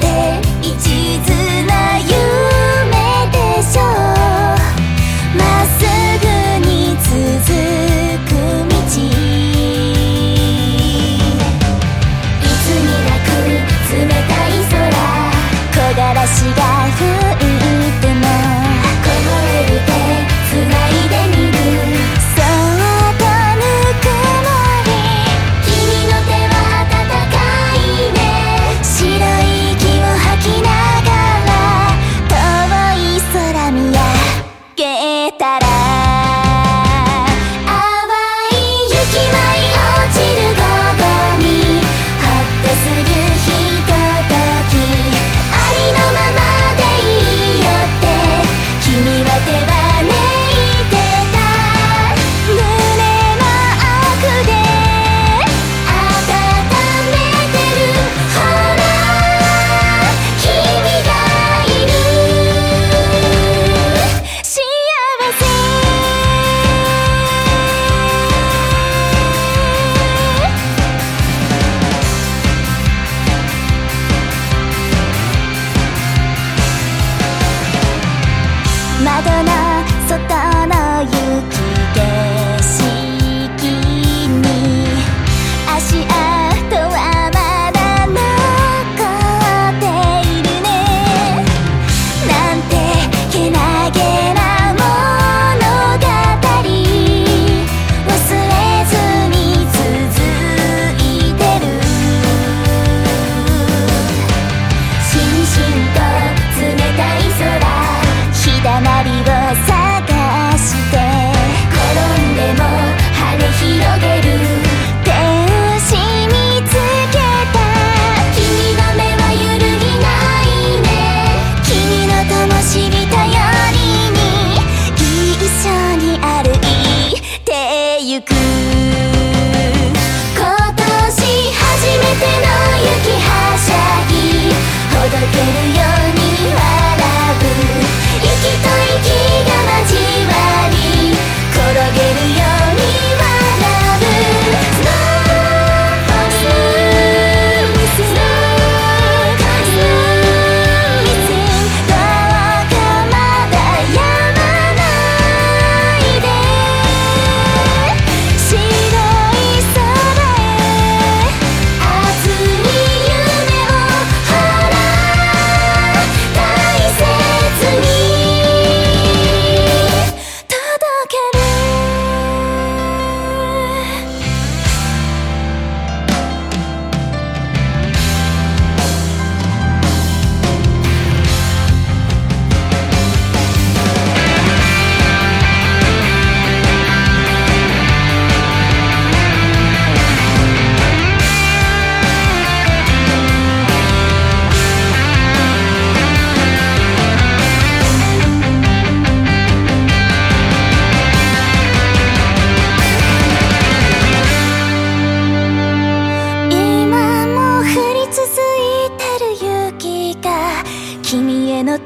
て一途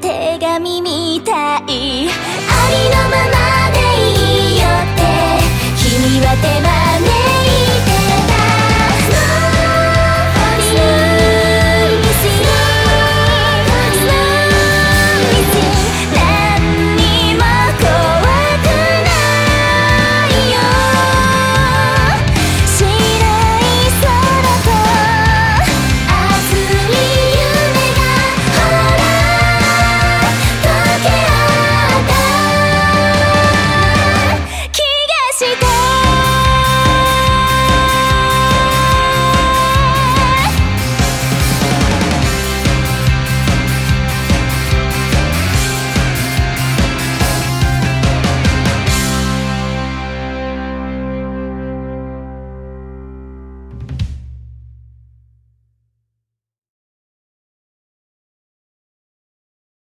手紙みたい